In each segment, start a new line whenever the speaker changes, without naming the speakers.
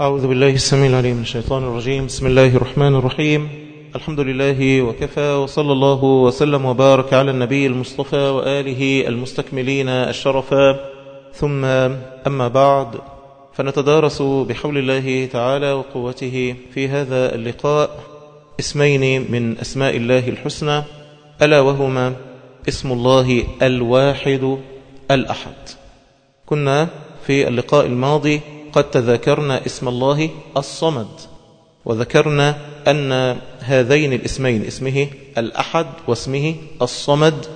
أعوذ بالله السميع العليم من الشيطان الرجيم بسم الله الرحمن الرحيم الحمد لله وكفى وصلى الله وسلم وبارك على النبي المصطفى وآله المستكملين الشرفا ثم أما بعد فنتدارس بحول الله تعالى وقوته في هذا اللقاء اسمين من أسماء الله الحسنى ألا وهما اسم الله الواحد الأحد كنا في اللقاء الماضي قد تذاكرنا اسم الله الصمد وذكرنا أن هذين الاسمين اسمه الأحد واسمه الصمد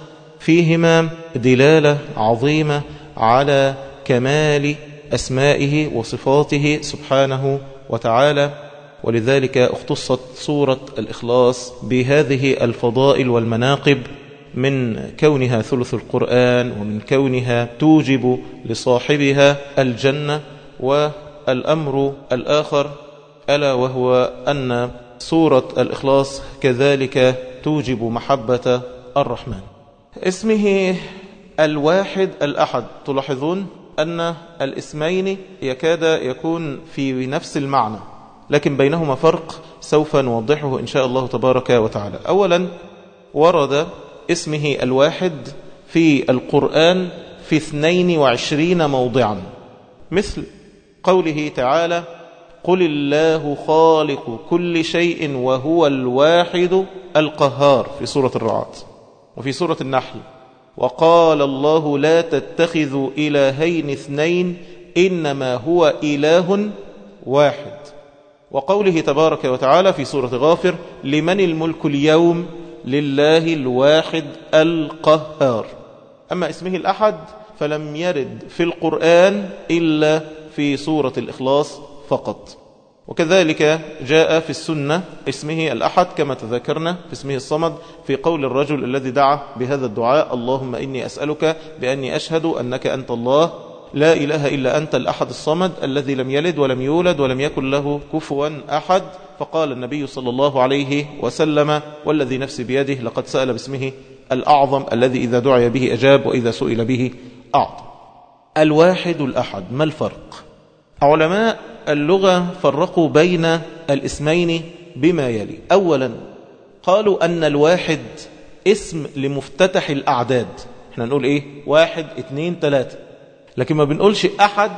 فيهما دلالة عظيمة على كمال أسمائه وصفاته سبحانه وتعالى ولذلك اختصت سورة الإخلاص بهذه الفضائل والمناقب من كونها ثلث القرآن ومن كونها توجب لصاحبها الجنة والأمر الآخر ألا وهو أن صورة الإخلاص كذلك توجب محبة الرحمن اسمه الواحد الأحد تلاحظون أن الاسمين يكاد يكون في نفس المعنى لكن بينهما فرق سوف نوضحه إن شاء الله تبارك وتعالى أولا ورد اسمه الواحد في القرآن في 22 موضعا مثل قوله تعالى قل الله خالق كل شيء وهو الواحد القهار في سورة الرعد وفي سورة النحل وقال الله لا تتخذوا إلهين اثنين إنما هو إله واحد وقوله تبارك وتعالى في سورة غافر لمن الملك اليوم لله الواحد القهار أما اسمه الأحد فلم يرد في القرآن إلا في سورة الإخلاص فقط وكذلك جاء في السنة اسمه الأحد كما تذكرنا في اسمه الصمد في قول الرجل الذي دعا بهذا الدعاء اللهم إني أسألك بأني أشهد أنك أنت الله لا إله إلا أنت الأحد الصمد الذي لم يلد ولم يولد ولم يكن له كفوا أحد فقال النبي صلى الله عليه وسلم والذي نفسي بيده لقد سأل باسمه الأعظم الذي إذا دعي به أجاب وإذا سئل به أعطى الواحد الأحد ما الفرق علماء اللغة فرقوا بين الاسمين بما يلي أولا قالوا أن الواحد اسم لمفتتح الأعداد احنا نقول ايه واحد اثنين ثلاثة لكن ما بنقولش أحد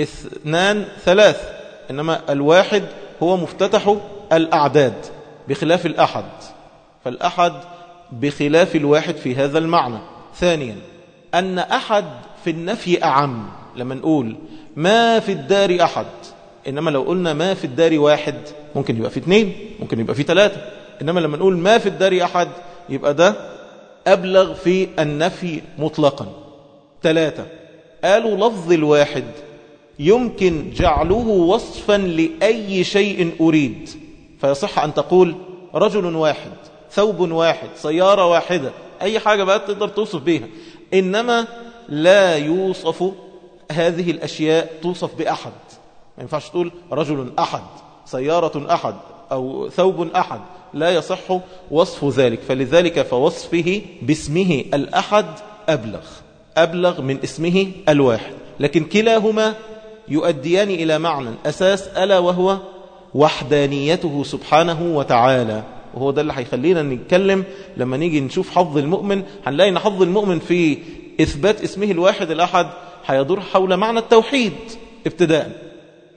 اثنان ثلاث إنما الواحد هو مفتتح الأعداد بخلاف الأحد فالأحد بخلاف الواحد في هذا المعنى ثانيا أن أحد في النفي أعم لما نقول ما في الدار أحد إنما لو قلنا ما في الدار واحد ممكن يبقى في اثنين ممكن يبقى في ثلاثة إنما لما نقول ما في الدار أحد يبقى ده أبلغ في النفي مطلقا ثلاثة قالوا لفظ الواحد يمكن جعله وصفا لأي شيء أريد فيصح أن تقول رجل واحد ثوب واحد سيارة واحدة أي حاجة بقى تقدر توصف بيها إنما لا يوصف هذه الأشياء توصف بأحد ما ينفعش تقول رجل أحد سيارة أحد أو ثوب أحد لا يصح وصف ذلك فلذلك فوصفه باسمه الأحد أبلغ أبلغ من اسمه الواحد لكن كلاهما يؤديان إلى معنى أساس ألا وهو وحدانيته سبحانه وتعالى وهو ده اللي هيخلينا نتكلم لما نيجي نشوف حظ المؤمن هنلاقي ان حظ المؤمن في إثبات اسمه الواحد الأحد هيدور حول معنى التوحيد ابتداء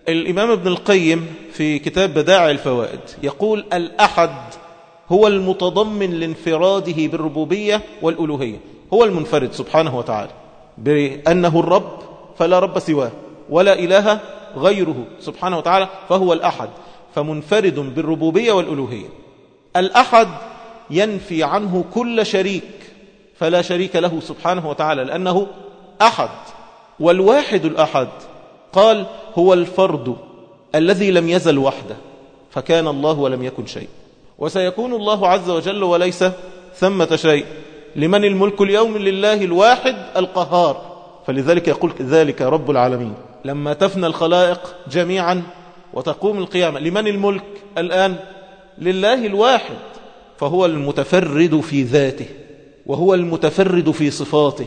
الإمام ابن القيم في كتاب بداع الفوائد يقول الأحد هو المتضمن لانفراده بالربوبية والألوهية هو المنفرد سبحانه وتعالى بأنه الرب فلا رب سواه ولا إله غيره سبحانه وتعالى فهو الأحد فمنفرد بالربوبية والألوهية الأحد ينفي عنه كل شريك فلا شريك له سبحانه وتعالى لأنه أحد والواحد الأحد قال هو الفرد الذي لم يزل وحده فكان الله ولم يكن شيء وسيكون الله عز وجل وليس ثمة شيء لمن الملك اليوم لله الواحد القهار فلذلك يقول ذلك رب العالمين لما تفنى الخلائق جميعا وتقوم القيامة لمن الملك الآن لله الواحد فهو المتفرد في ذاته وهو المتفرد في صفاته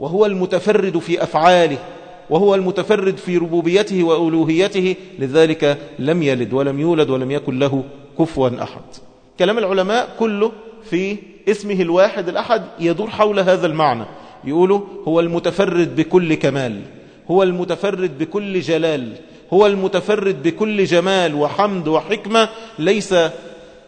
وهو المتفرد في أفعاله وهو المتفرد في ربوبيته وألوهيته لذلك لم يلد ولم يولد ولم يكن له كفوا أحد كلام العلماء كله في اسمه الواحد الأحد يدور حول هذا المعنى يقولوا هو المتفرد بكل كمال هو المتفرد بكل جلال هو المتفرد بكل جمال وحمد وحكمة ليس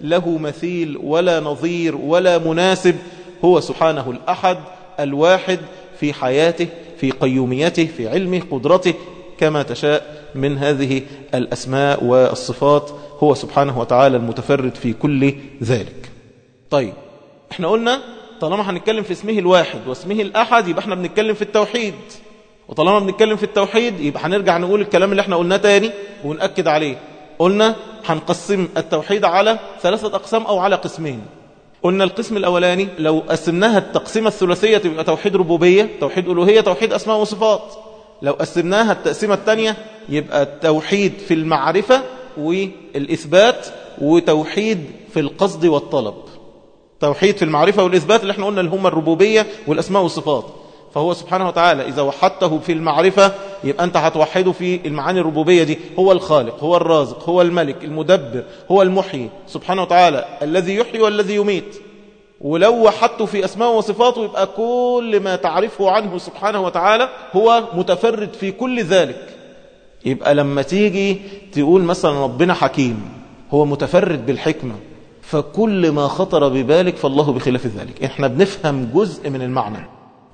له مثيل ولا نظير ولا مناسب هو سبحانه الأحد الواحد في حياته في قيوميته في علمه قدرته كما تشاء من هذه الأسماء والصفات هو سبحانه وتعالى المتفرد في كل ذلك طيب احنا قلنا طالما هنتكلم في اسمه الواحد واسمه الأحد يبقى احنا بنتكلم في التوحيد وطالما بنتكلم في التوحيد يبقى هنرجع نقول الكلام اللي احنا قلناه تاني ونأكد عليه قلنا هنقسم التوحيد على ثلاثة أقسام أو على قسمين قلنا القسم الأولاني لو قسمناها التقسيمة الثلاثية تبقى توحيد ربوبية توحيد ألوهية توحيد أسماء وصفات لو قسمناها التقسيمة الثانية يبقى التوحيد في المعرفة والإثبات وتوحيد في القصد والطلب توحيد في المعرفة والإثبات اللي احنا قلنا اللي هما الربوبية والأسماء والصفات فهو سبحانه وتعالى إذا وحدته في المعرفة يبقى أنت هتوحده في المعاني الربوبية دي هو الخالق هو الرازق هو الملك المدبر هو المحيي سبحانه وتعالى الذي يحيي والذي يميت ولو وحدته في أسماء وصفاته يبقى كل ما تعرفه عنه سبحانه وتعالى هو متفرد في كل ذلك يبقى لما تيجي تقول مثلا ربنا حكيم هو متفرد بالحكمة فكل ما خطر ببالك فالله بخلاف ذلك احنا بنفهم جزء من المعنى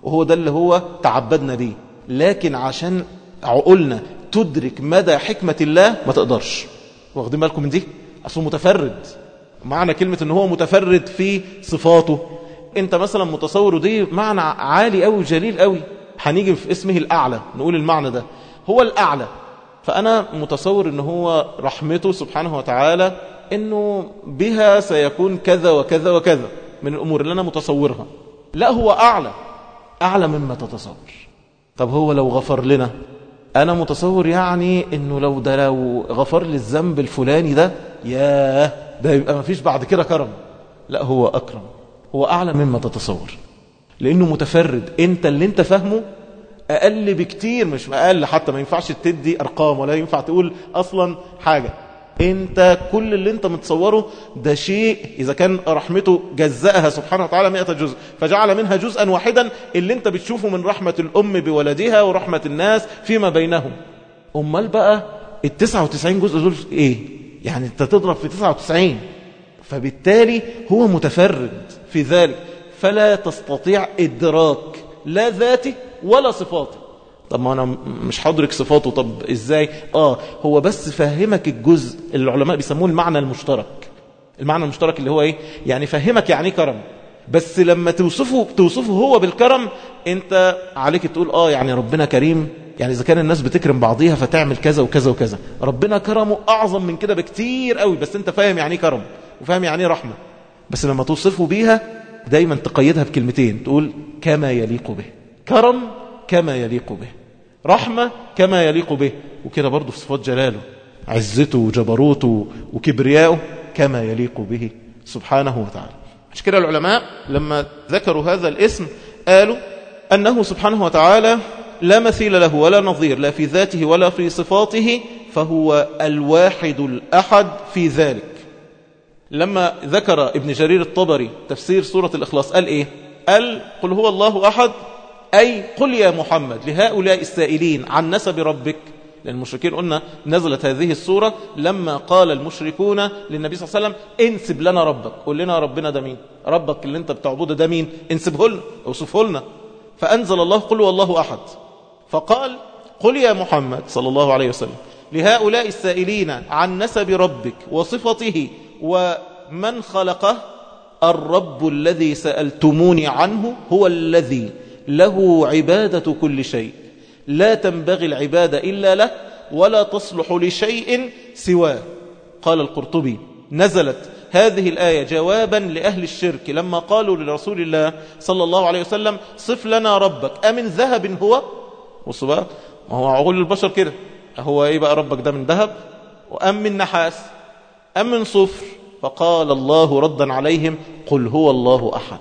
وهو ده اللي هو تعبدنا بيه لكن عشان عقولنا تدرك مدى حكمة الله ما تقدرش واخدين بالكم من دي أصله متفرد معنى كلمة ان هو متفرد في صفاته انت مثلا متصور دي معنى عالي أوي جليل أوي هنيجي في اسمه الأعلى نقول المعنى ده هو الأعلى فأنا متصور ان هو رحمته سبحانه وتعالى انه بها سيكون كذا وكذا وكذا من الأمور اللي أنا متصورها لا هو أعلى أعلى مما تتصور طب هو لو غفر لنا أنا متصور يعني أنه لو ده لو غفر لي الذنب الفلاني ده ياه ده يبقى ما فيش بعد كده كرم لا هو أكرم هو أعلى مما تتصور لأنه متفرد أنت اللي أنت فاهمه أقل بكتير مش أقل حتى ما ينفعش تدي أرقام ولا ينفع تقول أصلا حاجة انت كل اللي انت متصوره ده شيء اذا كان رحمته جزأها سبحانه وتعالى مئة جزء فجعل منها جزءا واحدا اللي انت بتشوفه من رحمة الام بولدها ورحمة الناس فيما بينهم امال بقى التسعة وتسعين جزء دول ايه يعني انت تضرب في تسعة وتسعين فبالتالي هو متفرد في ذلك فلا تستطيع ادراك لا ذاته ولا صفاته طب ما انا مش حضرك صفاته طب ازاي اه هو بس فهمك الجزء اللي العلماء بيسموه المعنى المشترك المعنى المشترك اللي هو ايه يعني فهمك يعني كرم بس لما توصفه توصفه هو بالكرم انت عليك تقول اه يعني ربنا كريم يعني اذا كان الناس بتكرم بعضيها فتعمل كذا وكذا وكذا ربنا كرمه اعظم من كده بكتير قوي بس انت فاهم يعني إيه كرم وفاهم يعني إيه رحمه بس لما توصفه بيها دايما تقيدها بكلمتين تقول كما يليق به كرم كما يليق به رحمة كما يليق به وكده برضه في صفات جلاله عزته وجبروته وكبريائه كما يليق به سبحانه وتعالى مش كده العلماء لما ذكروا هذا الاسم قالوا أنه سبحانه وتعالى لا مثيل له ولا نظير لا في ذاته ولا في صفاته فهو الواحد الأحد في ذلك لما ذكر ابن جرير الطبري تفسير سورة الإخلاص قال إيه؟ قال قل هو الله أحد أي قل يا محمد لهؤلاء السائلين عن نسب ربك لأن المشركين قلنا نزلت هذه السورة لما قال المشركون للنبي صلى الله عليه وسلم انسب لنا ربك قل لنا ربنا ده مين ربك اللي انت بتعبده ده مين انسبه لنا اوصفه لنا فأنزل الله قل والله أحد فقال قل يا محمد صلى الله عليه وسلم لهؤلاء السائلين عن نسب ربك وصفته ومن خلقه الرب الذي سألتموني عنه هو الذي له عبادة كل شيء لا تنبغي العبادة إلا له ولا تصلح لشيء سواه قال القرطبي نزلت هذه الآية جوابا لأهل الشرك لما قالوا لرسول الله صلى الله عليه وسلم صف لنا ربك أمن ذهب هو بصوا بقى ما هو عقول البشر كده هو ايه بقى ربك ده من ذهب وأم من نحاس أم من صفر فقال الله ردا عليهم قل هو الله أحد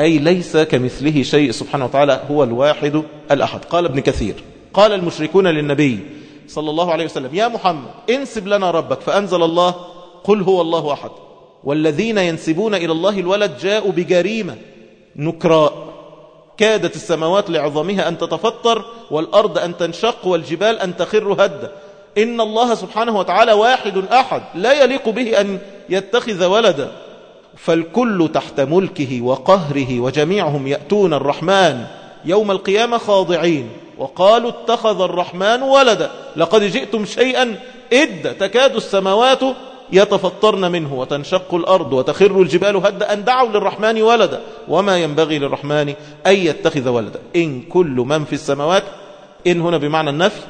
أي ليس كمثله شيء سبحانه وتعالى هو الواحد الأحد قال ابن كثير قال المشركون للنبي صلى الله عليه وسلم يا محمد انسب لنا ربك فأنزل الله قل هو الله أحد والذين ينسبون إلى الله الولد جاءوا بجريمة نكراء كادت السماوات لعظمها أن تتفطر والأرض أن تنشق والجبال أن تخر هدا إن الله سبحانه وتعالى واحد أحد لا يليق به أن يتخذ ولدا فالكل تحت ملكه وقهره وجميعهم يأتون الرحمن يوم القيامة خاضعين وقالوا اتخذ الرحمن ولدا لقد جئتم شيئا إد تكاد السماوات يتفطرن منه وتنشق الأرض وتخر الجبال هد أن دعوا للرحمن ولدا وما ينبغي للرحمن أن يتخذ ولدا إن كل من في السماوات إن هنا بمعنى النفي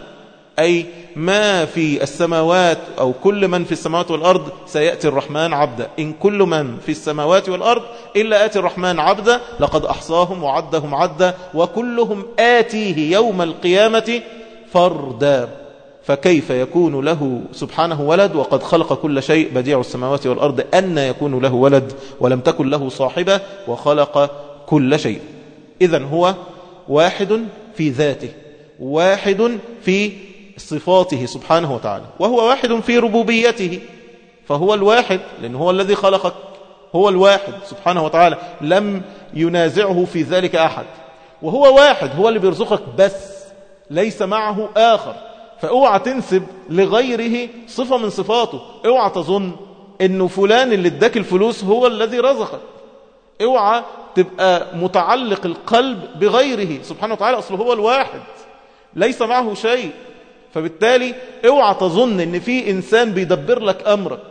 أي ما في السماوات أو كل من في السماوات والأرض سيأتي الرحمن عبدا إن كل من في السماوات والأرض إلا آتي الرحمن عبدا لقد أحصاهم وعدهم عدا وكلهم آتيه يوم القيامة فردا فكيف يكون له سبحانه ولد وقد خلق كل شيء بديع السماوات والأرض أن يكون له ولد ولم تكن له صاحبة وخلق كل شيء إذا هو واحد في ذاته واحد في صفاته سبحانه وتعالى وهو واحد في ربوبيته فهو الواحد لأنه هو الذي خلقك هو الواحد سبحانه وتعالى لم ينازعه في ذلك أحد وهو واحد هو اللي بيرزقك بس ليس معه آخر فاوعى تنسب لغيره صفة من صفاته اوعى تظن انه فلان اللي اداك الفلوس هو الذي رزقك اوعى تبقى متعلق القلب بغيره سبحانه وتعالى أصله هو الواحد ليس معه شيء فبالتالي اوعى تظن ان في انسان بيدبر لك امرك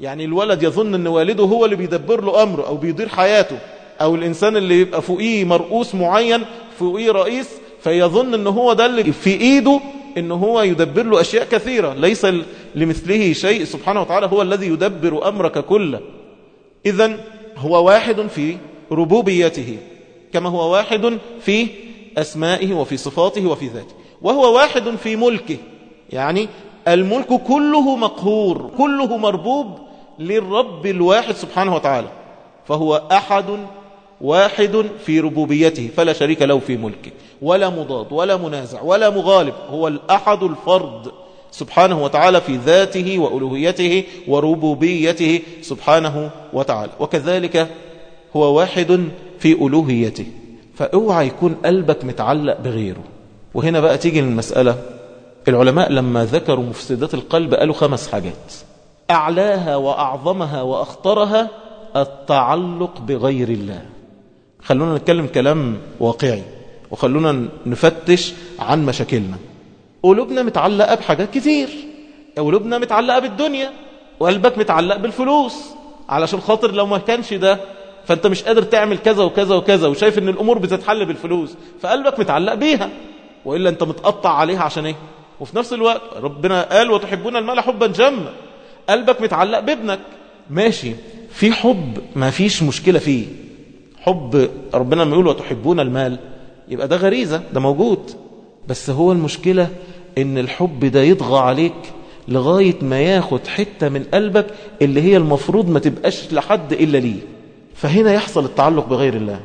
يعني الولد يظن ان والده هو اللي بيدبر له امره او بيدير حياته او الانسان اللي يبقى فوقيه مرؤوس معين فوقيه رئيس فيظن ان هو ده اللي في ايده ان هو يدبر له اشياء كثيرة ليس لمثله شيء سبحانه وتعالى هو الذي يدبر امرك كله اذا هو واحد في ربوبيته كما هو واحد في اسمائه وفي صفاته وفي ذاته وهو واحد في ملكه يعني الملك كله مقهور كله مربوب للرب الواحد سبحانه وتعالى فهو أحد واحد في ربوبيته فلا شريك له في ملكه ولا مضاد ولا منازع ولا مغالب هو الأحد الفرد سبحانه وتعالى في ذاته وألوهيته وربوبيته سبحانه وتعالى وكذلك هو واحد في ألوهيته فاوعى يكون قلبك متعلق بغيره وهنا بقى تيجي المسألة العلماء لما ذكروا مفسدات القلب قالوا خمس حاجات أعلاها وأعظمها وأخطرها التعلق بغير الله خلونا نتكلم كلام واقعي وخلونا نفتش عن مشاكلنا قلوبنا متعلقة بحاجات كتير قلوبنا متعلقة بالدنيا وقلبك متعلق بالفلوس علشان خاطر لو ما كانش ده فانت مش قادر تعمل كذا وكذا وكذا وشايف ان الامور بتتحل بالفلوس فقلبك متعلق بيها وإلا أنت متقطع عليها عشان إيه وفي نفس الوقت ربنا قال وتحبون المال حبا جما قلبك متعلق بابنك ماشي في حب ما فيش مشكلة فيه حب ربنا لما يقول وتحبون المال يبقى ده غريزة ده موجود بس هو المشكلة ان الحب ده يطغى عليك لغاية ما ياخد حتة من قلبك اللي هي المفروض ما تبقاش لحد إلا ليه فهنا يحصل التعلق بغير الله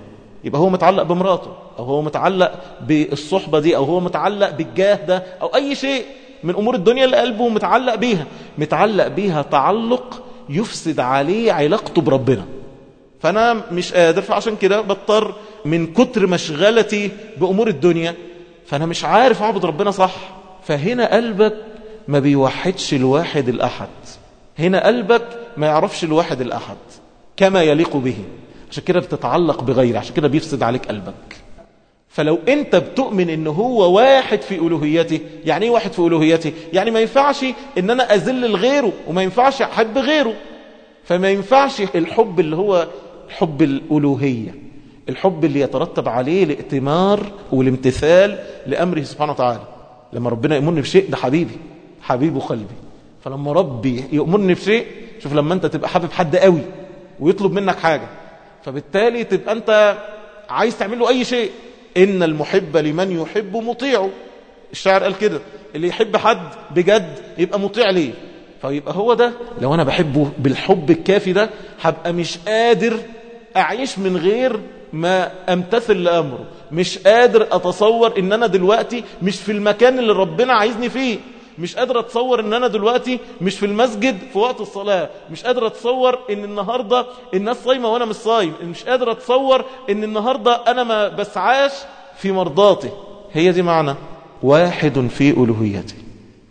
يبقى هو متعلق بمراته أو هو متعلق بالصحبة دي أو هو متعلق بالجاه ده أو أي شيء من أمور الدنيا اللي قلبه متعلق بيها متعلق بيها تعلق يفسد عليه علاقته بربنا فأنا مش قادر فعشان كده بضطر من كتر مشغلتي بأمور الدنيا فأنا مش عارف أعبد ربنا صح فهنا قلبك ما بيوحدش الواحد الأحد هنا قلبك ما يعرفش الواحد الأحد كما يليق به عشان كده بتتعلق بغيره عشان كده بيفسد عليك قلبك فلو انت بتؤمن ان هو واحد في الوهيته يعني ايه واحد في الوهيته يعني ما ينفعش ان انا اذل لغيره وما ينفعش احب غيره فما ينفعش الحب اللي هو حب الالوهيه الحب اللي يترتب عليه الائتمار والامتثال لامره سبحانه وتعالى لما ربنا يامرني بشيء ده حبيبي حبيبه قلبي فلما ربي يامرني بشيء شوف لما انت تبقى حابب حد قوي ويطلب منك حاجه فبالتالي تبقى أنت عايز تعمل له أي شيء إن المحب لمن يحب مطيعه الشاعر قال كده اللي يحب حد بجد يبقى مطيع ليه فيبقى هو ده لو أنا بحبه بالحب الكافي ده هبقى مش قادر أعيش من غير ما أمتثل لأمره مش قادر أتصور إن أنا دلوقتي مش في المكان اللي ربنا عايزني فيه مش قادر اتصور ان انا دلوقتي مش في المسجد في وقت الصلاة مش قادر اتصور ان النهاردة الناس صايمة وانا مش صايم مش قادر اتصور ان النهاردة انا ما بسعاش في مرضاتي هي دي معنى واحد في ألوهيته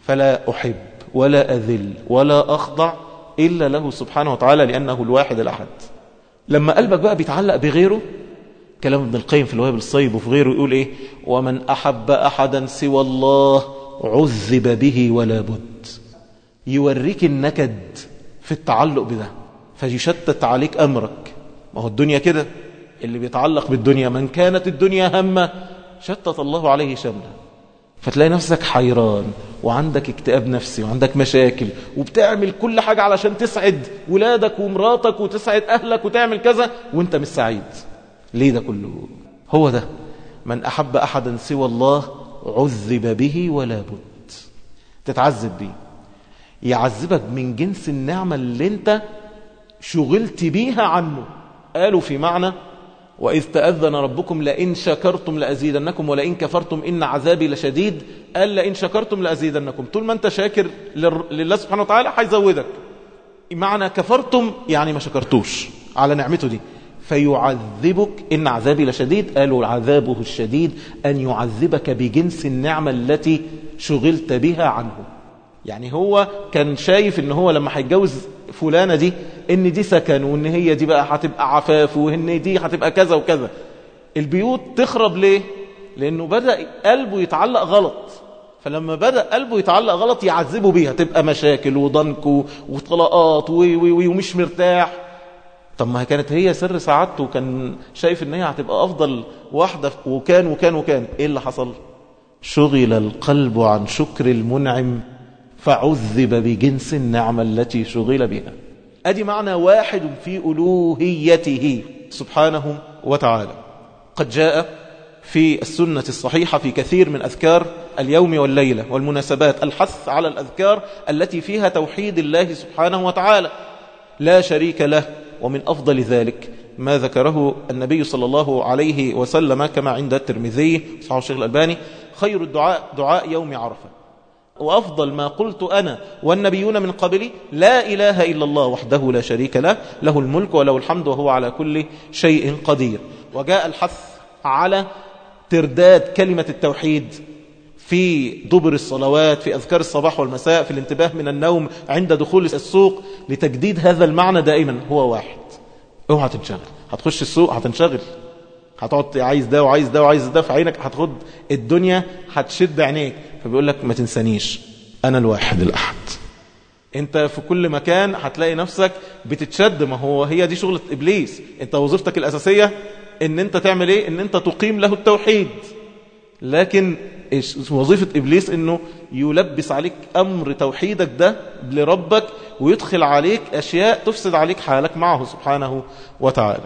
فلا أحب ولا أذل ولا أخضع إلا له سبحانه وتعالى لأنه الواحد الأحد لما قلبك بقى بيتعلق بغيره كلام ابن القيم في الوهاب الصيب وفي غيره يقول إيه ومن أحب أحدا سوى الله عذب به ولا بد يوريك النكد في التعلق بده فيشتت عليك أمرك ما هو الدنيا كده اللي بيتعلق بالدنيا من كانت الدنيا همة شتت الله عليه شمله فتلاقي نفسك حيران وعندك اكتئاب نفسي وعندك مشاكل وبتعمل كل حاجة علشان تسعد ولادك ومراتك وتسعد أهلك وتعمل كذا وانت مش سعيد ليه ده كله هو ده من أحب أحدا سوى الله عذب به ولا بد تتعذب بيه يعذبك من جنس النعمة اللي انت شغلت بيها عنه قالوا في معنى وإذ تأذن ربكم لئن شكرتم لأزيدنكم ولئن كفرتم إن عذابي لشديد قال لئن شكرتم لأزيدنكم طول ما أنت شاكر لله سبحانه وتعالى هيزودك معنى كفرتم يعني ما شكرتوش على نعمته دي فيعذبك إن عذابي لشديد قالوا عذابه الشديد أن يعذبك بجنس النعمة التي شغلت بها عنه يعني هو كان شايف ان هو لما هيتجوز فلانة دي ان دي سكن وان هي دي بقى هتبقى عفاف وان دي هتبقى كذا وكذا البيوت تخرب ليه لانه بدأ قلبه يتعلق غلط فلما بدأ قلبه يتعلق غلط يعذبه بيها تبقى مشاكل وضنك وطلاقات ومش مرتاح طب ما كانت هي سر سعادته وكان شايف ان هي هتبقى افضل واحده وكان وكان وكان ايه اللي حصل شغل القلب عن شكر المنعم فعذب بجنس النعمه التي شغل بها ادي معنى واحد في الوهيته سبحانه وتعالى قد جاء في السنة الصحيحة في كثير من أذكار اليوم والليلة والمناسبات الحث على الأذكار التي فيها توحيد الله سبحانه وتعالى لا شريك له ومن أفضل ذلك ما ذكره النبي صلى الله عليه وسلم كما عند الترمذي صحيح الشيخ الألباني خير الدعاء دعاء يوم عرفة وأفضل ما قلت أنا والنبيون من قبلي لا إله إلا الله وحده لا شريك له له الملك وله الحمد وهو على كل شيء قدير وجاء الحث على ترداد كلمة التوحيد في دبر الصلوات في أذكار الصباح والمساء في الانتباه من النوم عند دخول السوق لتجديد هذا المعنى دائما هو واحد اوعى تنشغل هتخش السوق هتنشغل هتقعد عايز ده وعايز ده وعايز ده في عينك هتخد الدنيا هتشد عينيك فبيقول لك ما تنسانيش أنا الواحد الأحد انت في كل مكان هتلاقي نفسك بتتشد ما هو هي دي شغلة إبليس انت وظيفتك الأساسية ان انت تعمل ايه ان انت تقيم له التوحيد لكن وظيفة إبليس أنه يلبس عليك أمر توحيدك ده لربك ويدخل عليك أشياء تفسد عليك حالك معه سبحانه وتعالى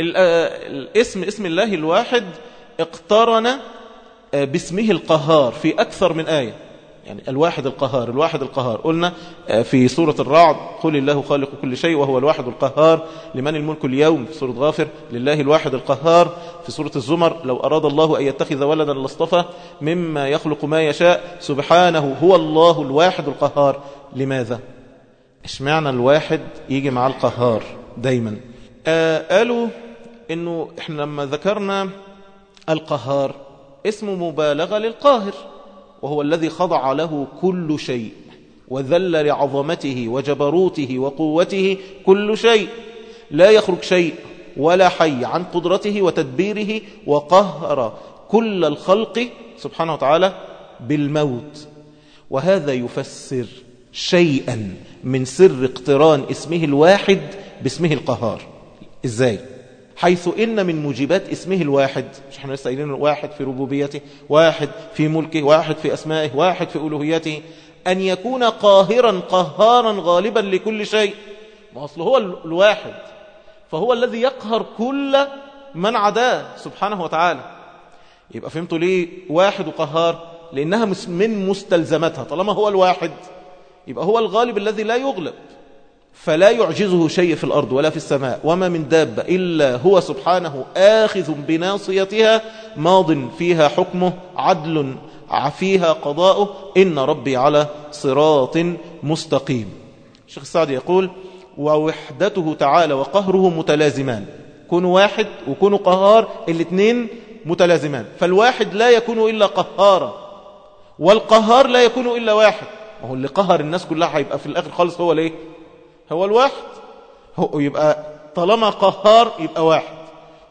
آه، الاسم اسم الله الواحد اقترن آه، باسمه القهار في أكثر من آية يعني الواحد القهار الواحد القهار قلنا آه، في سورة الرعد قل الله خالق كل شيء وهو الواحد القهار لمن الملك اليوم في سورة غافر لله الواحد القهار في سورة الزمر لو أراد الله أن يتخذ ولدا لاصطفى مما يخلق ما يشاء سبحانه هو الله الواحد القهار لماذا؟ اشمعنى الواحد يجي مع القهار دايما آه، قالوا انه احنا لما ذكرنا القهار اسمه مبالغة للقاهر وهو الذي خضع له كل شيء وذل لعظمته وجبروته وقوته كل شيء لا يخرج شيء ولا حي عن قدرته وتدبيره وقهر كل الخلق سبحانه وتعالى بالموت وهذا يفسر شيئا من سر اقتران اسمه الواحد باسمه القهار ازاي حيث إن من موجبات اسمه الواحد مش احنا لسه قايلين واحد في ربوبيته واحد في ملكه واحد في أسمائه واحد في ألوهيته أن يكون قاهرا قهارا غالبا لكل شيء ما أصل هو الواحد فهو الذي يقهر كل من عداه سبحانه وتعالى يبقى فهمتوا ليه واحد وقهار لأنها من مستلزماتها طالما هو الواحد يبقى هو الغالب الذي لا يغلب فلا يعجزه شيء في الأرض ولا في السماء وما من دابة إلا هو سبحانه آخذ بناصيتها ماض فيها حكمه عدل فيها قضاؤه إن ربي على صراط مستقيم الشيخ السعد يقول ووحدته تعالى وقهره متلازمان كن واحد وكن قهار الاثنين متلازمان فالواحد لا يكون إلا قهارا والقهار لا يكون إلا واحد وهو اللي قهر الناس كلها هيبقى في الآخر خالص هو ليه هو الواحد هو يبقى طالما قهار يبقى واحد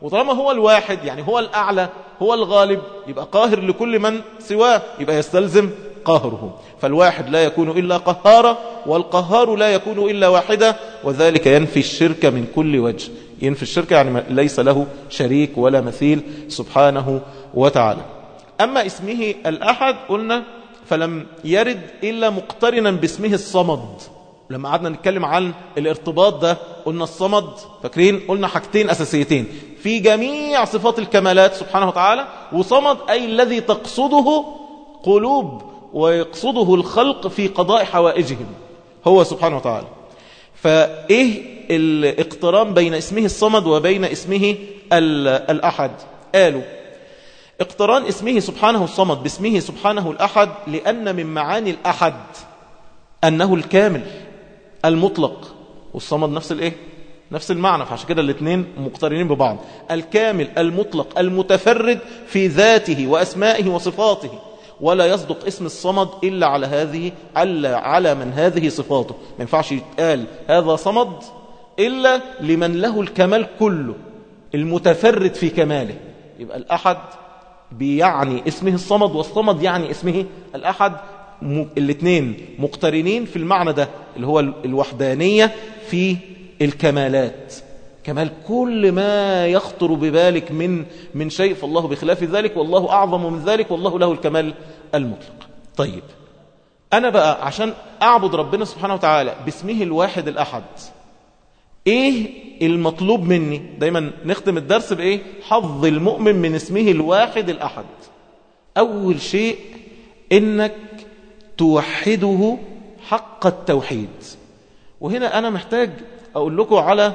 وطالما هو الواحد يعني هو الأعلى هو الغالب يبقى قاهر لكل من سواه يبقى يستلزم قهره فالواحد لا يكون إلا قهارا والقهار لا يكون إلا واحدة وذلك ينفي الشرك من كل وجه ينفي الشرك يعني ليس له شريك ولا مثيل سبحانه وتعالى أما اسمه الأحد قلنا فلم يرد إلا مقترنا باسمه الصمد لما قعدنا نتكلم عن الارتباط ده قلنا الصمد فاكرين قلنا حاجتين أساسيتين في جميع صفات الكمالات سبحانه وتعالى وصمد أي الذي تقصده قلوب ويقصده الخلق في قضاء حوائجهم هو سبحانه وتعالى فإيه الاقتران بين اسمه الصمد وبين اسمه الأحد قالوا اقتران اسمه سبحانه الصمد باسمه سبحانه الأحد لأن من معاني الأحد أنه الكامل المطلق والصمد نفس الايه نفس المعنى فعشان كده الاثنين مقترنين ببعض الكامل المطلق المتفرد في ذاته وأسمائه وصفاته ولا يصدق اسم الصمد إلا على هذه ألا على من هذه صفاته ما ينفعش يتقال هذا صمد إلا لمن له الكمال كله المتفرد في كماله يبقى الأحد بيعني اسمه الصمد والصمد يعني اسمه الأحد الاثنين مقترنين في المعنى ده اللي هو الوحدانية في الكمالات كمال كل ما يخطر ببالك من من شيء فالله بخلاف ذلك والله أعظم من ذلك والله له الكمال المطلق طيب أنا بقى عشان أعبد ربنا سبحانه وتعالى باسمه الواحد الأحد ايه المطلوب مني دايما نختم الدرس بايه حظ المؤمن من اسمه الواحد الاحد اول شيء انك توحده حق التوحيد وهنا أنا محتاج أقول لكم على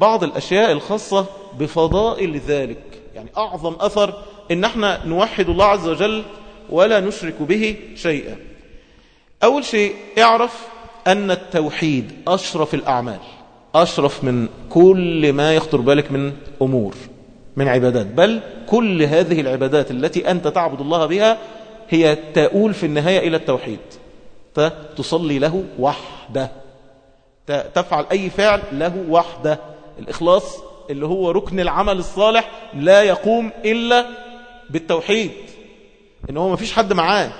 بعض الأشياء الخاصة بفضائل ذلك يعني أعظم أثر إن احنا نوحد الله عز وجل ولا نشرك به شيئا أول شيء اعرف أن التوحيد أشرف الأعمال أشرف من كل ما يخطر بالك من أمور من عبادات بل كل هذه العبادات التي أنت تعبد الله بها هي تؤول في النهاية إلى التوحيد تصلي له وحده تفعل أي فعل له وحده الإخلاص اللي هو ركن العمل الصالح لا يقوم إلا بالتوحيد إن هو ما فيش حد معاه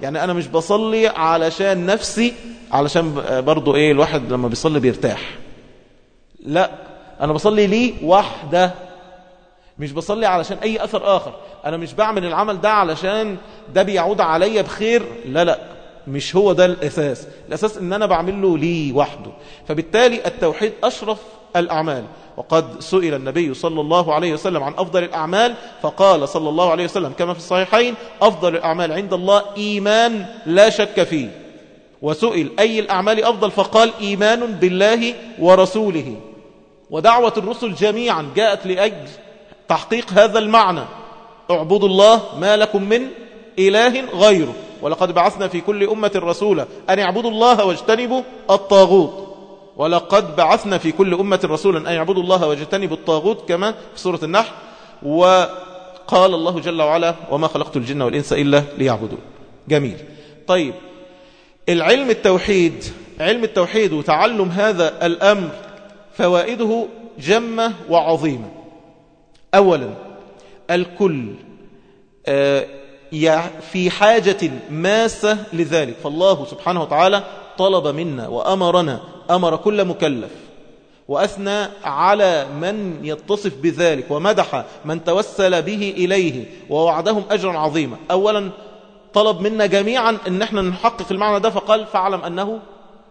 يعني أنا مش بصلي علشان نفسي علشان برضو إيه الواحد لما بيصلي بيرتاح لا أنا بصلي ليه وحده مش بصلي علشان أي أثر آخر أنا مش بعمل العمل ده علشان ده بيعود عليا بخير لا لا مش هو ده الأساس الأساس أن أنا بعمله لي وحده فبالتالي التوحيد أشرف الأعمال وقد سئل النبي صلى الله عليه وسلم عن أفضل الأعمال فقال صلى الله عليه وسلم كما في الصحيحين أفضل الأعمال عند الله إيمان لا شك فيه وسئل أي الأعمال أفضل فقال إيمان بالله ورسوله ودعوة الرسل جميعا جاءت لأجل تحقيق هذا المعنى اعبدوا الله ما لكم من إله غيره ولقد بعثنا في كل أمة رسولا أن يعبدوا الله واجتنبوا الطاغوت ولقد بعثنا في كل أمة رسولا أن يعبدوا الله واجتنبوا الطاغوت كما في سورة النحل وقال الله جل وعلا وما خلقت الجن والإنس إلا ليعبدون جميل طيب العلم التوحيد علم التوحيد وتعلم هذا الأمر فوائده جمة وعظيمة أولا الكل آه، في حاجة ماسة لذلك فالله سبحانه وتعالى طلب منا وأمرنا أمر كل مكلف وأثنى على من يتصف بذلك ومدح من توسل به إليه ووعدهم أجرا عظيما أولا طلب منا جميعا أن احنا نحقق المعنى ده فقال فاعلم أنه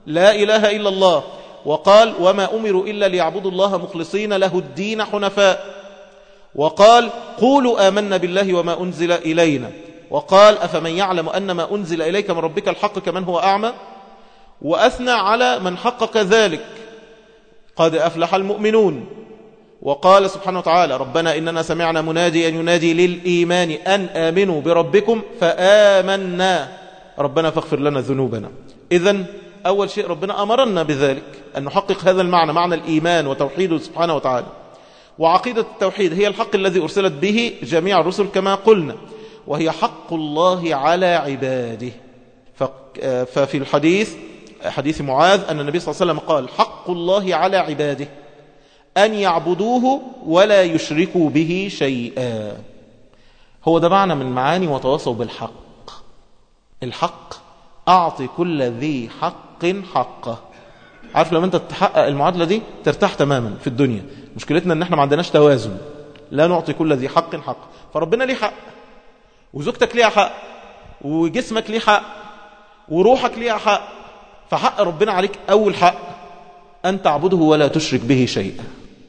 لا إله إلا الله وقال وما أمروا إلا ليعبدوا الله مخلصين له الدين حنفاء وقال قولوا آمنا بالله وما أنزل إلينا وقال أفمن يعلم أن ما أنزل إليك من ربك الحق كمن هو أعمى وأثنى على من حقق ذلك قد أفلح المؤمنون وقال سبحانه وتعالى ربنا إننا سمعنا مناديا ينادي للإيمان أن آمنوا بربكم فآمنا ربنا فاغفر لنا ذنوبنا إذن أول شيء ربنا أمرنا بذلك أن نحقق هذا المعنى معنى الإيمان وتوحيده سبحانه وتعالى وعقيدة التوحيد هي الحق الذي أرسلت به جميع الرسل كما قلنا وهي حق الله على عباده ففي الحديث حديث معاذ أن النبي صلى الله عليه وسلم قال حق الله على عباده أن يعبدوه ولا يشركوا به شيئا هو ده معنى من معاني وتواصوا بالحق الحق أعطي كل ذي حق حقه عارف لما انت تحقق المعادلة دي ترتاح تماما في الدنيا مشكلتنا ان احنا ما عندناش توازن لا نعطي كل ذي حق حق فربنا ليه حق وزوجتك ليها حق وجسمك ليه حق وروحك ليها حق فحق ربنا عليك أول حق أن تعبده ولا تشرك به شيئا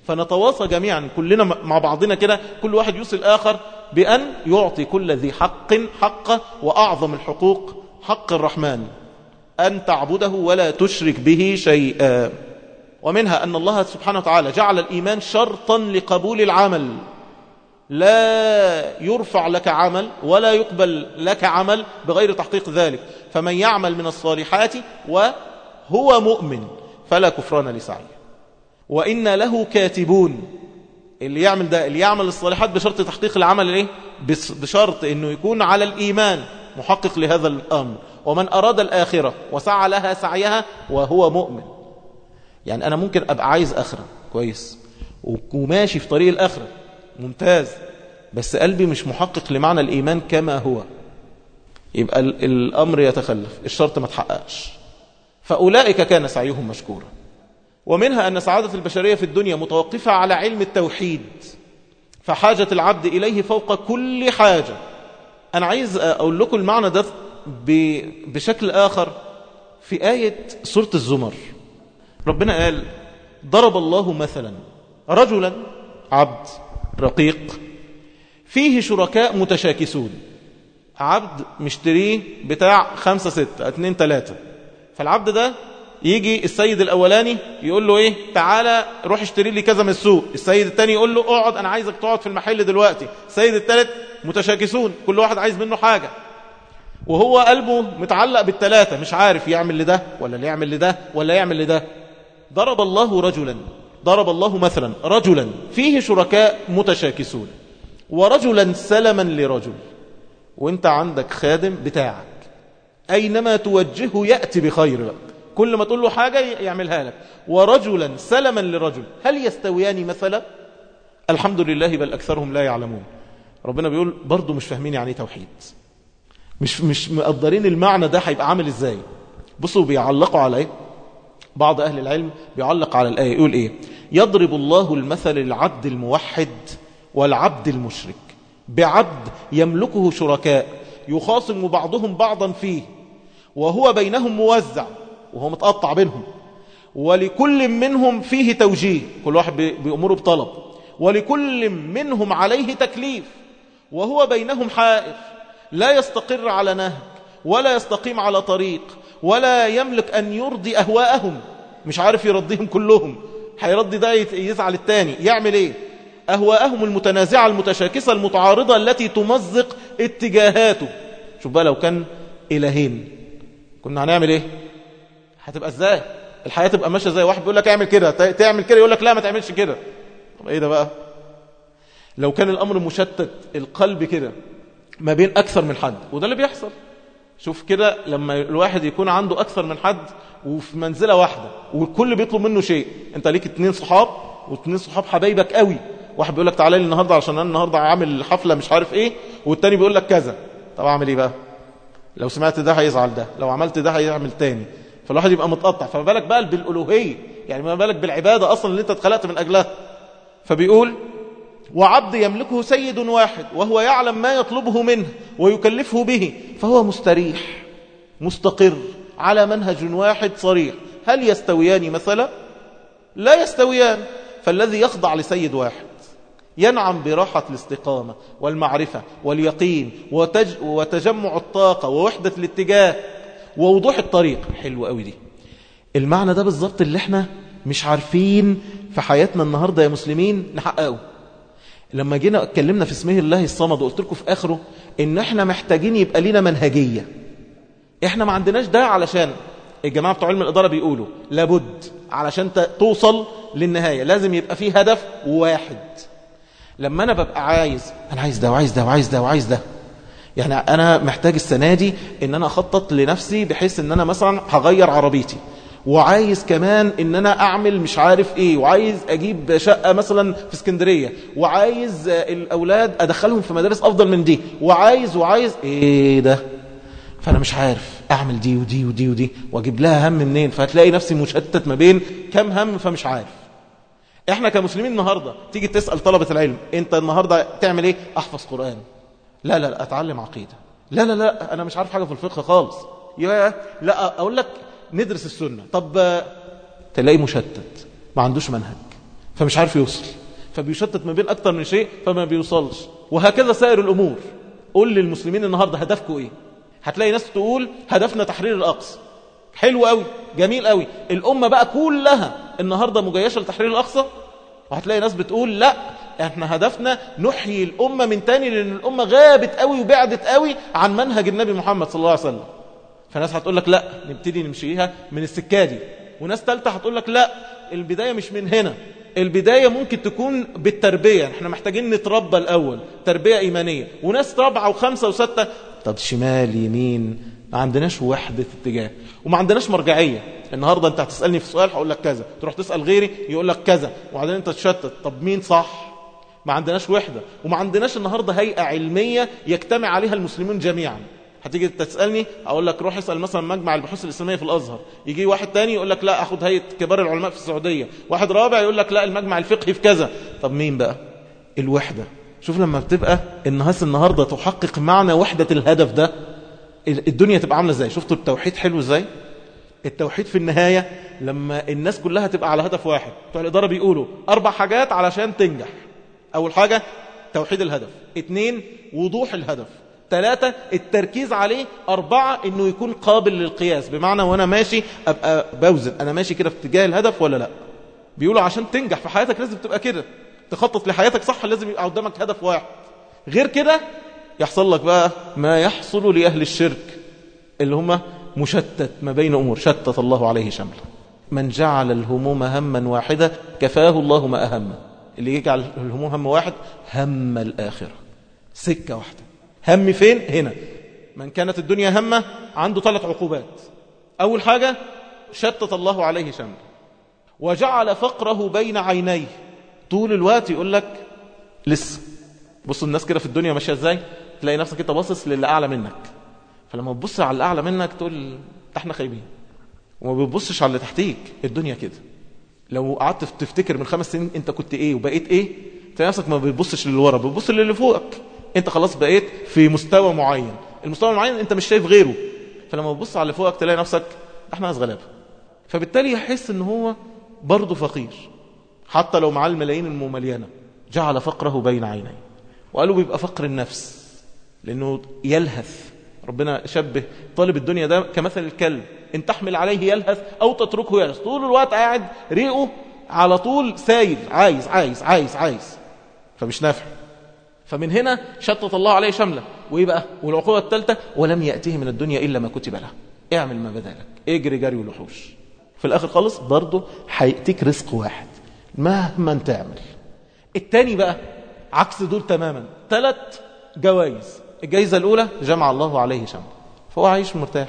فنتواصى جميعا كلنا مع بعضنا كده كل واحد يوصي الآخر بأن يعطي كل ذي حق حقه وأعظم الحقوق حق الرحمن أن تعبده ولا تشرك به شيئا ومنها أن الله سبحانه وتعالى جعل الإيمان شرطا لقبول العمل لا يرفع لك عمل ولا يقبل لك عمل بغير تحقيق ذلك فمن يعمل من الصالحات وهو مؤمن فلا كفران لسعيه وإن له كاتبون اللي يعمل ده اللي يعمل الصالحات بشرط تحقيق العمل ايه بشرط انه يكون على الايمان محقق لهذا الأمر ومن أراد الآخرة وسعى لها سعيها وهو مؤمن يعني أنا ممكن أبقى عايز آخرة كويس وماشي في طريق الآخرة ممتاز بس قلبي مش محقق لمعنى الإيمان كما هو يبقى الأمر يتخلف الشرط ما تحققش فأولئك كان سعيهم مشكورا ومنها أن سعادة البشرية في الدنيا متوقفة على علم التوحيد فحاجة العبد إليه فوق كل حاجة أنا عايز أقول لكم المعنى ده بشكل آخر في آية سورة الزمر ربنا قال ضرب الله مثلا رجلا عبد رقيق فيه شركاء متشاكسون عبد مشتريه بتاع خمسة ستة اتنين تلاتة فالعبد ده يجي السيد الاولاني يقول له ايه تعالى روح اشتري لي كذا من السوق السيد الثاني يقول له اقعد انا عايزك تقعد في المحل دلوقتي السيد الثالث متشاكسون كل واحد عايز منه حاجه وهو قلبه متعلق بالثلاثه مش عارف يعمل لده ولا يعمل لده ولا يعمل لده ضرب الله رجلا ضرب الله مثلا رجلا فيه شركاء متشاكسون ورجلا سلما لرجل وانت عندك خادم بتاعك اينما توجهه ياتي بخير لك كل ما تقول له حاجة يعملها لك ورجلا سلما لرجل هل يستويان مثلا الحمد لله بل أكثرهم لا يعلمون ربنا بيقول برضه مش فاهمين يعني إيه توحيد مش مش مقدرين المعنى ده هيبقى عامل ازاي بصوا بيعلقوا عليه إيه؟ بعض اهل العلم بيعلق على الايه يقول ايه يضرب الله المثل العبد الموحد والعبد المشرك بعبد يملكه شركاء يخاصم بعضهم بعضا فيه وهو بينهم موزع وهو متقطع بينهم ولكل منهم فيه توجيه كل واحد بأمره بطلب ولكل منهم عليه تكليف وهو بينهم حائر لا يستقر على نهج ولا يستقيم على طريق ولا يملك أن يرضي أهواءهم مش عارف يرضيهم كلهم هيرضي ده يزعل التاني يعمل ايه أهواءهم المتنازعة المتشاكسة المتعارضة التي تمزق اتجاهاته شوف بقى لو كان إلهين كنا هنعمل ايه هتبقى ازاي الحياة تبقى ماشية ازاي واحد بيقول لك اعمل كده تعمل كده يقول لك لا ما تعملش كده طب ايه ده بقى لو كان الامر مشتت القلب كده ما بين اكثر من حد وده اللي بيحصل شوف كده لما الواحد يكون عنده اكثر من حد وفي منزله واحده والكل بيطلب منه شيء انت ليك اتنين صحاب واتنين صحاب حبايبك قوي واحد بيقول لك تعالى لي النهارده عشان انا النهارده عامل حفله مش عارف ايه والتاني بيقول لك كذا طب اعمل ايه بقى لو سمعت ده هيزعل ده لو عملت ده هيعمل تاني فالواحد يبقى متقطع فما بالك بقى بالالوهيه يعني ما بالك بالعباده اصلا اللي انت اتخلقت من اجلها فبيقول وعبد يملكه سيد واحد وهو يعلم ما يطلبه منه ويكلفه به فهو مستريح مستقر على منهج واحد صريح هل يستويان مثلا لا يستويان فالذي يخضع لسيد واحد ينعم براحة الاستقامة والمعرفة واليقين وتج وتجمع الطاقة ووحدة الاتجاه ووضوح الطريق حلو قوي دي المعنى ده بالظبط اللي احنا مش عارفين في حياتنا النهاردة يا مسلمين نحققه لما جينا اتكلمنا في اسمه الله الصمد وقلت لكم في اخره ان احنا محتاجين يبقى لينا منهجية احنا ما عندناش ده علشان الجماعة بتوع علم الإدارة بيقولوا لابد علشان توصل للنهاية لازم يبقى فيه هدف واحد لما أنا ببقى عايز أنا عايز ده وعايز ده وعايز ده وعايز ده يعني أنا محتاج السنة دي إن أنا أخطط لنفسي بحيث إن أنا مثلا هغير عربيتي وعايز كمان ان انا اعمل مش عارف ايه وعايز اجيب شقة مثلا في اسكندرية وعايز الاولاد ادخلهم في مدارس افضل من دي وعايز وعايز ايه ده فانا مش عارف اعمل دي ودي ودي ودي واجيب لها هم منين فهتلاقي نفسي مشتت ما بين كم هم فمش عارف احنا كمسلمين النهاردة تيجي تسأل طلبة العلم انت النهاردة تعمل ايه احفظ قرآن لا لا لا أتعلم عقيدة لا لا لا أنا مش عارف حاجة في الفقه خالص يا لا أقول لك ندرس السنة طب تلاقي مشتت ما عندوش منهج فمش عارف يوصل فبيشتت ما بين أكتر من شيء فما بيوصلش وهكذا سائر الأمور قول للمسلمين النهاردة هدفكم إيه هتلاقي ناس تقول هدفنا تحرير الأقصى حلو قوي جميل قوي الأمة بقى كلها النهاردة مجيشة لتحرير الأقصى وهتلاقي ناس بتقول لا احنا هدفنا نحيي الأمة من تاني لأن الأمة غابت قوي وبعدت قوي عن منهج النبي محمد صلى الله عليه وسلم فناس هتقول لك لا نبتدي نمشيها من السكة دي وناس تالتة هتقول لك لا البداية مش من هنا البداية ممكن تكون بالتربية احنا محتاجين نتربى الأول تربية إيمانية وناس رابعة وخمسة وستة طب شمال يمين ما عندناش وحدة اتجاه وما عندناش مرجعية النهاردة انت هتسألني في سؤال هقول لك كذا تروح تسأل غيري يقول لك كذا وبعدين انت تشتت طب مين صح ما عندناش وحدة وما عندناش النهاردة هيئة علمية يجتمع عليها المسلمين جميعا هتيجي تسالني اقول لك روح اسال مثلا مجمع البحوث الاسلاميه في الازهر يجي واحد تاني يقول لك لا اخد هيئه كبار العلماء في السعوديه واحد رابع يقول لك لا المجمع الفقهي في كذا طب مين بقى الوحده شوف لما بتبقى النهاس النهارده تحقق معنى وحده الهدف ده الدنيا تبقى عامله ازاي شفتوا التوحيد حلو ازاي التوحيد في النهايه لما الناس كلها تبقى على هدف واحد بتوع الاداره بيقولوا اربع حاجات علشان تنجح أول حاجة توحيد الهدف اثنين وضوح الهدف ثلاثة التركيز عليه أربعة أنه يكون قابل للقياس بمعنى وأنا ماشي أبقى بوزن أنا ماشي كده في اتجاه الهدف ولا لا بيقولوا عشان تنجح في حياتك لازم تبقى كده تخطط لحياتك صح لازم يبقى قدامك هدف واحد غير كده يحصل لك بقى ما يحصل لأهل الشرك اللي هم مشتت ما بين أمور شتت الله عليه شمله من جعل الهموم هما واحدة كفاه الله ما أهمه اللي يجعل الهموم هم واحد هم الآخرة سكة واحدة هم فين؟ هنا من كانت الدنيا همه عنده ثلاث عقوبات أول حاجة شتت الله عليه شمله وجعل فقره بين عينيه طول الوقت يقول لك لسه بصوا الناس كده في الدنيا ماشيه ازاي تلاقي نفسك انت باصص للي اعلى منك فلما تبص على الاعلى منك تقول احنا خايبين وما بتبصش على اللي تحتيك الدنيا كده لو قعدت تفتكر من خمس سنين انت كنت ايه وبقيت ايه تلاقي نفسك ما بتبصش للي ورا بتبص للي فوقك انت خلاص بقيت في مستوى معين المستوى المعين انت مش شايف غيره فلما تبص على فوقك تلاقي نفسك احنا ناس غلابه فبالتالي يحس ان هو برضه فقير حتى لو معاه الملايين المملينه جعل فقره بين عينيه وقالوا بيبقى فقر النفس لانه يلهث ربنا شبه طالب الدنيا ده كمثل الكلب ان تحمل عليه يلهث او تتركه يلهث طول الوقت قاعد ريقه على طول سايب عايز عايز عايز عايز فمش نافع فمن هنا شتت الله عليه شمله وايه بقى والعقوبه الثالثه ولم ياته من الدنيا الا ما كتب له اعمل ما بدالك اجري جري ولحوش في الاخر خالص برضه هياتيك رزق واحد مهما تعمل التاني بقى عكس دول تماما ثلاث جوائز الجايزة الأولى جمع الله عليه شمل فهو عايش مرتاح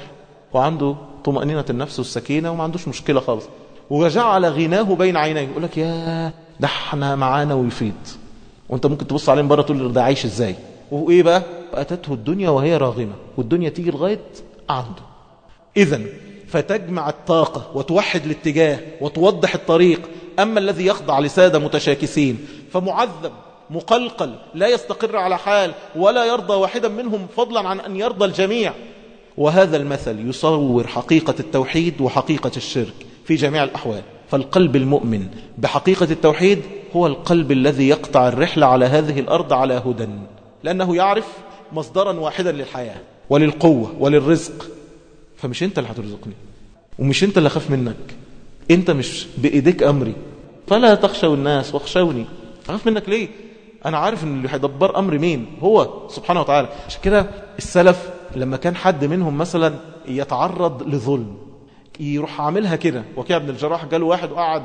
وعنده طمأنينة النفس والسكينة وما عندوش مشكلة خالص وجعل غناه بين عينيه يقول لك يا ده احنا معانا ويفيض وانت ممكن تبص عليه من بره تقول ده عايش ازاي وايه بقى اتته الدنيا وهي راغمه والدنيا تيجي لغايه عنده اذا فتجمع الطاقه وتوحد الاتجاه وتوضح الطريق اما الذي يخضع لساده متشاكسين فمعذب مقلقل لا يستقر على حال ولا يرضى واحدا منهم فضلا عن أن يرضى الجميع وهذا المثل يصور حقيقة التوحيد وحقيقة الشرك في جميع الأحوال فالقلب المؤمن بحقيقة التوحيد هو القلب الذي يقطع الرحلة على هذه الأرض على هدى لأنه يعرف مصدرا واحدا للحياة وللقوة وللرزق فمش أنت اللي هترزقني ومش أنت اللي خاف منك أنت مش بإيديك أمري فلا تخشوا الناس واخشوني أخاف منك ليه انا عارف ان اللي هيدبر امر مين هو سبحانه وتعالى عشان كده السلف لما كان حد منهم مثلا يتعرض لظلم يروح عاملها كده وكيع بن الجراح جاله واحد وقعد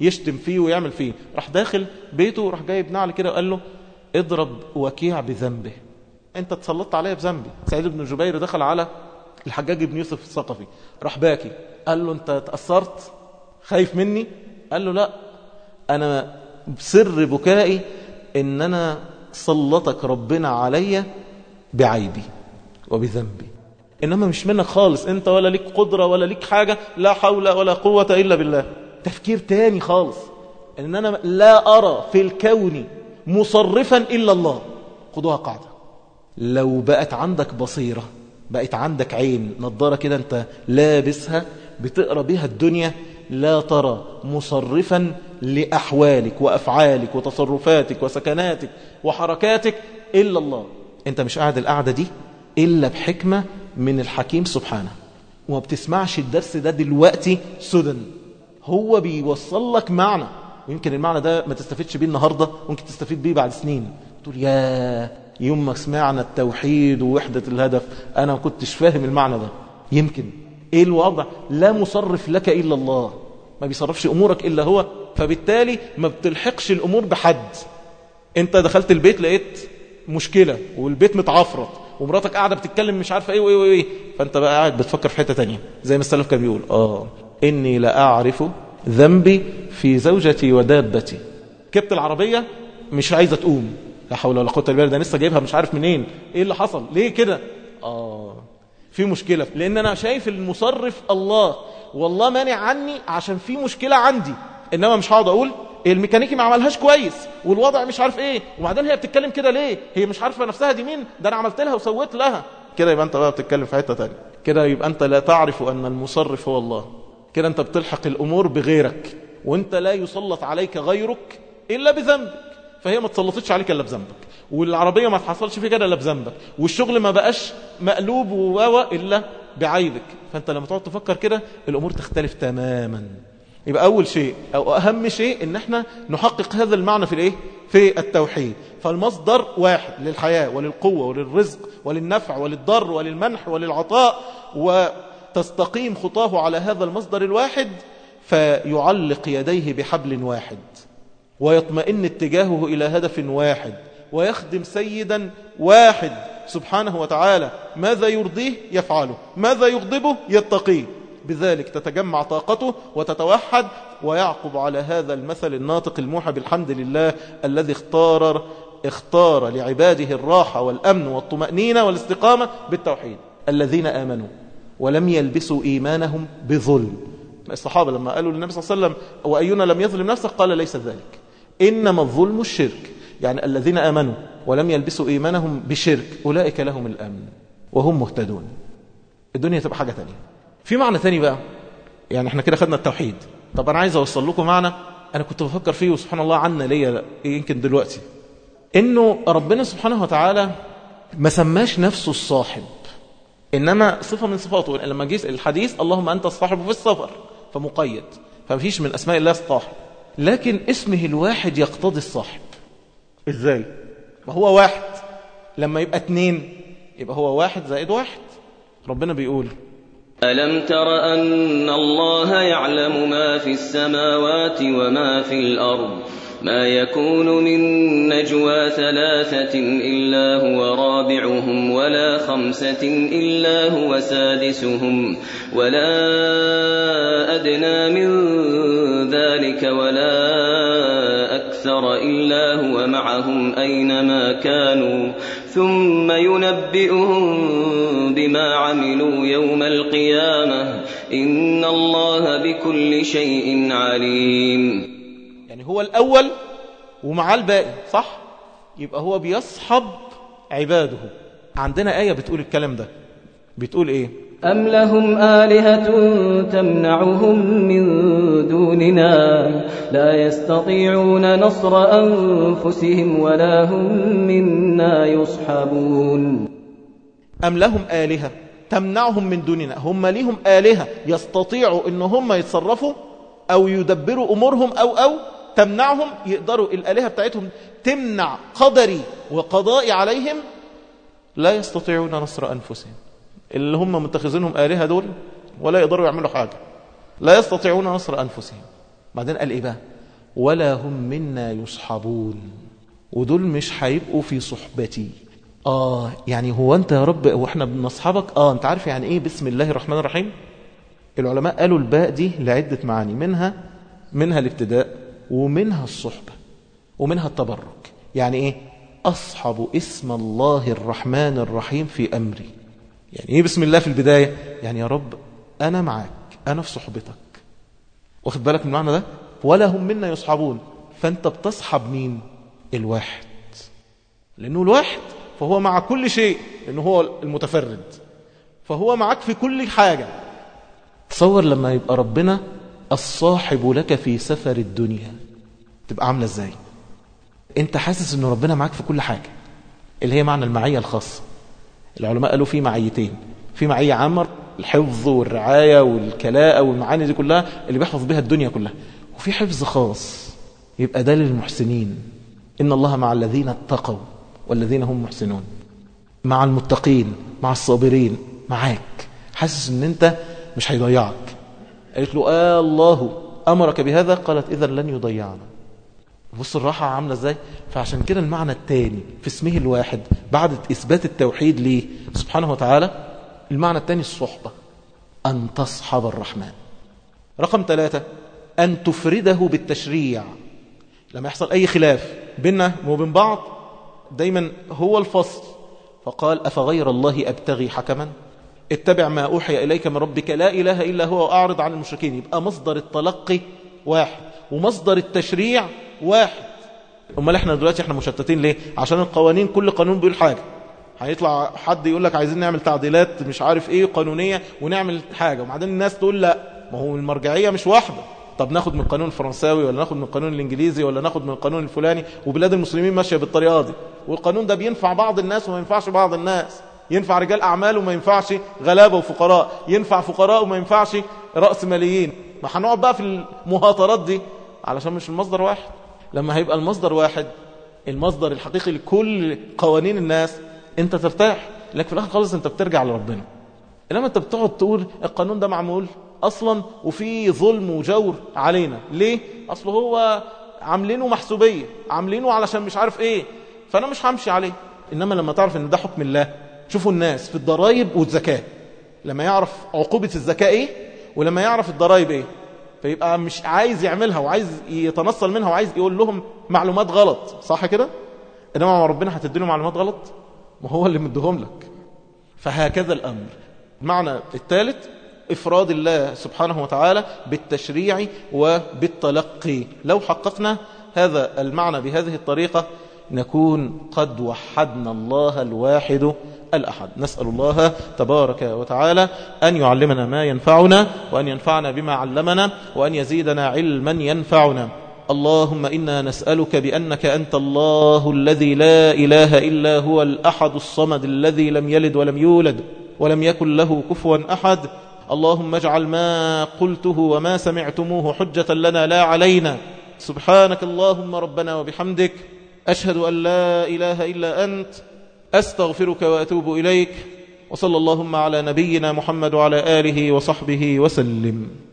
يشتم فيه ويعمل فيه راح داخل بيته راح جايب نعل كده وقال له اضرب وكيع بذنبه انت اتسلطت عليا بذنبي سعيد بن جبير دخل على الحجاج بن يوسف الثقفي راح باكي قال له انت تأثرت خايف مني قال له لا انا سر بكائي ان انا سلطك ربنا عليا بعيبي وبذنبي انما مش منك خالص انت ولا ليك قدرة ولا ليك حاجة لا حول ولا قوة الا بالله تفكير تاني خالص ان انا لا ارى في الكون مصرفا الا الله خدوها قاعدة لو بقت عندك بصيرة بقت عندك عين نظارة كده انت لابسها بتقرأ بيها الدنيا لا ترى مصرفا لأحوالك وأفعالك وتصرفاتك وسكناتك وحركاتك إلا الله أنت مش قاعد القعدة دي إلا بحكمة من الحكيم سبحانه وما بتسمعش الدرس ده دلوقتي سدى هو بيوصل لك معنى ويمكن المعنى ده ما تستفيدش بيه النهاردة ممكن تستفيد بيه بعد سنين تقول يا يوم ما سمعنا التوحيد ووحدة الهدف أنا ما كنتش فاهم المعنى ده يمكن ايه الوضع لا مصرف لك الا الله ما بيصرفش امورك الا هو فبالتالي ما بتلحقش الامور بحد انت دخلت البيت لقيت مشكله والبيت متعفرط ومراتك قاعده بتتكلم مش عارفه ايه وايه وايه فانت بقى قاعد بتفكر في حته تانية زي ما السلف كان بيقول اه اني لا اعرف ذنبي في زوجتي ودابتي كبت العربيه مش عايزه تقوم لا حول ولا قوه الا بالله ده لسه جايبها مش عارف منين ايه اللي حصل ليه كده اه في مشكلة لأن أنا شايف المصرف الله والله مانع عني عشان في مشكلة عندي إنما مش هقعد أقول الميكانيكي ما عملهاش كويس والوضع مش عارف ايه وبعدين هي بتتكلم كده ليه هي مش عارفه نفسها دي مين ده انا عملت لها وسويت لها كده يبقى انت بقى بتتكلم في حته تانية كده يبقى انت لا تعرف ان المصرف هو الله كده انت بتلحق الامور بغيرك وانت لا يسلط عليك غيرك الا بذنبك فهي ما تسلطتش عليك الا بذنبك والعربية ما تحصلش في كده إلا بذنبك والشغل ما بقاش مقلوب وواوا إلا بعيبك فأنت لما تقعد تفكر كده الأمور تختلف تماما يبقى أول شيء أو أهم شيء إن احنا نحقق هذا المعنى في الإيه؟ في التوحيد فالمصدر واحد للحياة وللقوة وللرزق وللنفع وللضر وللمنح وللعطاء وتستقيم خطاه على هذا المصدر الواحد فيعلق يديه بحبل واحد ويطمئن اتجاهه إلى هدف واحد ويخدم سيدا واحد سبحانه وتعالى ماذا يرضيه يفعله ماذا يغضبه يتقيه بذلك تتجمع طاقته وتتوحد ويعقب على هذا المثل الناطق الموحى بالحمد لله الذي اختار اختار لعباده الراحة والأمن والطمأنينة والاستقامة بالتوحيد الذين آمنوا ولم يلبسوا إيمانهم بظلم الصحابة لما قالوا للنبي صلى الله عليه وسلم وأينا لم يظلم نفسه قال ليس ذلك إنما الظلم الشرك يعني الذين آمنوا ولم يلبسوا إيمانهم بشرك أولئك لهم الأمن وهم مهتدون الدنيا تبقى حاجة تانية في معنى تاني بقى يعني احنا كده خدنا التوحيد طب أنا عايز أوصل لكم معنى أنا كنت بفكر فيه وسبحان الله عنا ليا يمكن دلوقتي إنه ربنا سبحانه وتعالى ما سماش نفسه الصاحب إنما صفة من صفاته لما جيس الحديث اللهم أنت الصاحب في السفر فمقيد فمفيش من أسماء الله الصاحب لكن اسمه الواحد يقتضي الصاحب ازاي ما هو واحد لما يبقى اتنين يبقى هو واحد زائد واحد ربنا بيقول ألم تر أن الله يعلم ما في السماوات وما في الأرض ما يكون من نجوى ثلاثة إلا هو رابعهم ولا خمسة إلا هو سادسهم ولا أدنى من ذلك ولا أكثر إلا هو معهم أينما كانوا ثم ينبئهم بما عملوا يوم القيامة إن الله بكل شيء عليم يعني هو الأول ومعاه الباقي صح؟ يبقى هو بيصحب عباده عندنا آية بتقول الكلام ده بتقول إيه؟ أم لهم آلهة تمنعهم من دوننا لا يستطيعون نصر أنفسهم ولا هم منا يصحبون أم لهم آلهة تمنعهم من دوننا هم لهم آلهة يستطيعوا أن هم يتصرفوا أو يدبروا أمورهم أو أو تمنعهم يقدروا الآلهة بتاعتهم تمنع قدري وقضائي عليهم لا يستطيعون نصر أنفسهم اللي هم متخذينهم آلهة دول ولا يقدروا يعملوا حاجة لا يستطيعون نصر أنفسهم بعدين قال إيه بقى ولا هم منا يصحبون ودول مش هيبقوا في صحبتي آه يعني هو أنت يا رب وإحنا بنصحبك آه أنت عارف يعني إيه بسم الله الرحمن الرحيم العلماء قالوا الباء دي لعدة معاني منها منها الابتداء ومنها الصحبة ومنها التبرك يعني إيه أصحب اسم الله الرحمن الرحيم في أمري يعني ايه بسم الله في البداية يعني يا رب أنا معاك أنا في صحبتك واخد بالك من المعنى ده ولا هم منا يصحبون فأنت بتصحب مين الواحد لأنه الواحد فهو مع كل شيء لأنه هو المتفرد فهو معك في كل حاجة تصور لما يبقى ربنا الصاحب لك في سفر الدنيا تبقى عاملة ازاي انت حاسس ان ربنا معاك في كل حاجة اللي هي معنى المعية الخاصة العلماء قالوا في معيتين في معية عامة الحفظ والرعاية والكلاءة والمعاني دي كلها اللي بيحفظ بها الدنيا كلها وفي حفظ خاص يبقى ده للمحسنين إن الله مع الذين اتقوا والذين هم محسنون مع المتقين مع الصابرين معاك حاسس ان انت مش هيضيعك قالت له آه الله أمرك بهذا قالت إذا لن يضيعنا بص الراحة عاملة ازاي فعشان كده المعنى التاني في اسمه الواحد بعد إثبات التوحيد ليه سبحانه وتعالى المعنى التاني الصحبة أن تصحب الرحمن رقم ثلاثة أن تفرده بالتشريع لما يحصل أي خلاف بيننا وبين بعض دايما هو الفصل فقال أفغير الله أبتغي حكما اتبع ما أوحي إليك من ربك لا إله إلا هو وأعرض عن المشركين يبقى مصدر التلقي واحد ومصدر التشريع واحد امال احنا دلوقتي احنا مشتتين ليه عشان القوانين كل قانون بيقول حاجه هيطلع حد يقول لك عايزين نعمل تعديلات مش عارف ايه قانونيه ونعمل حاجه وبعدين الناس تقول لا ما هو المرجعيه مش واحده طب ناخد من القانون الفرنساوي ولا ناخد من القانون الانجليزي ولا ناخد من القانون الفلاني وبلاد المسلمين ماشيه بالطريقه دي والقانون ده بينفع بعض الناس وما ينفعش بعض الناس ينفع رجال اعمال وما ينفعش غلابه وفقراء ينفع فقراء وما ينفعش راس ماليين ما هنقعد بقى في المهاترات دي علشان مش المصدر واحد لما هيبقى المصدر واحد المصدر الحقيقي لكل قوانين الناس انت ترتاح لكن في الاخر خالص انت بترجع لربنا لما انت بتقعد تقول القانون ده معمول اصلا وفي ظلم وجور علينا ليه اصله هو عاملينه محسوبيه عاملينه علشان مش عارف ايه فانا مش همشي عليه انما لما تعرف ان ده حكم الله شوفوا الناس في الضرائب والزكاه لما يعرف عقوبه الزكاه ايه ولما يعرف الضرائب ايه فيبقى مش عايز يعملها وعايز يتنصل منها وعايز يقول لهم معلومات غلط صح كده انما ربنا له معلومات غلط ما هو اللي مدهم لك فهكذا الامر المعنى الثالث إفراد الله سبحانه وتعالى بالتشريع وبالتلقي لو حققنا هذا المعنى بهذه الطريقة نكون قد وحدنا الله الواحد الأحد نسأل الله تبارك وتعالى أن يعلمنا ما ينفعنا وأن ينفعنا بما علمنا وأن يزيدنا علما ينفعنا اللهم إنا نسألك بأنك أنت الله الذي لا إله إلا هو الأحد الصمد الذي لم يلد ولم يولد ولم يكن له كفوا أحد اللهم اجعل ما قلته وما سمعتموه حجة لنا لا علينا سبحانك اللهم ربنا وبحمدك أشهد أن لا إله إلا أنت أستغفرك وأتوب إليك وصلى اللهم على نبينا محمد وعلى آله وصحبه وسلم